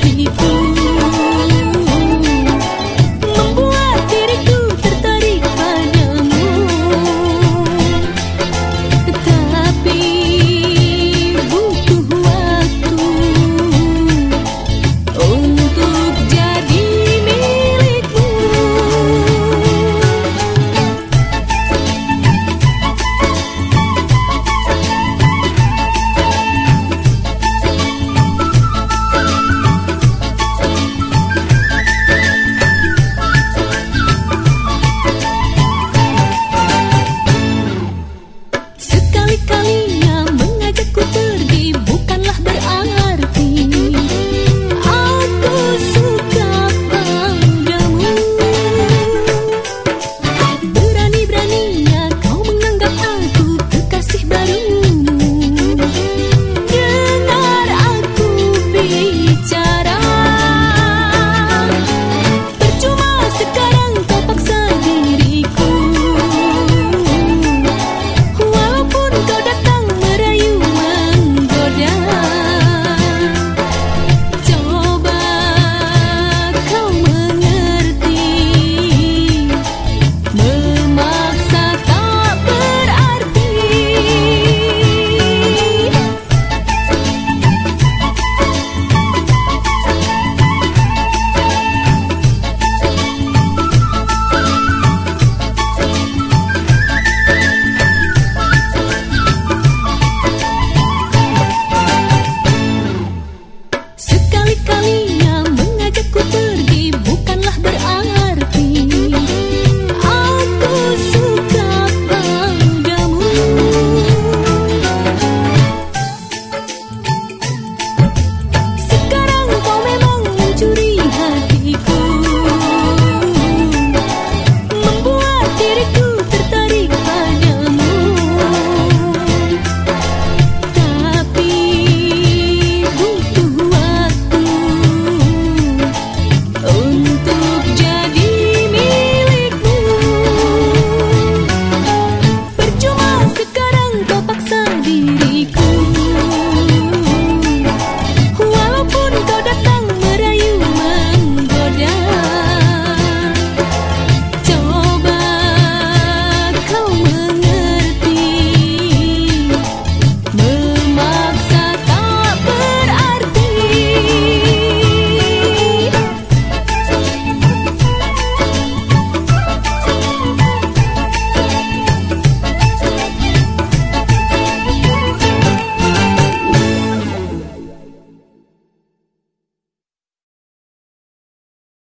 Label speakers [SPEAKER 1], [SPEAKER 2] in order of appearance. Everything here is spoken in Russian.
[SPEAKER 1] ты пусть.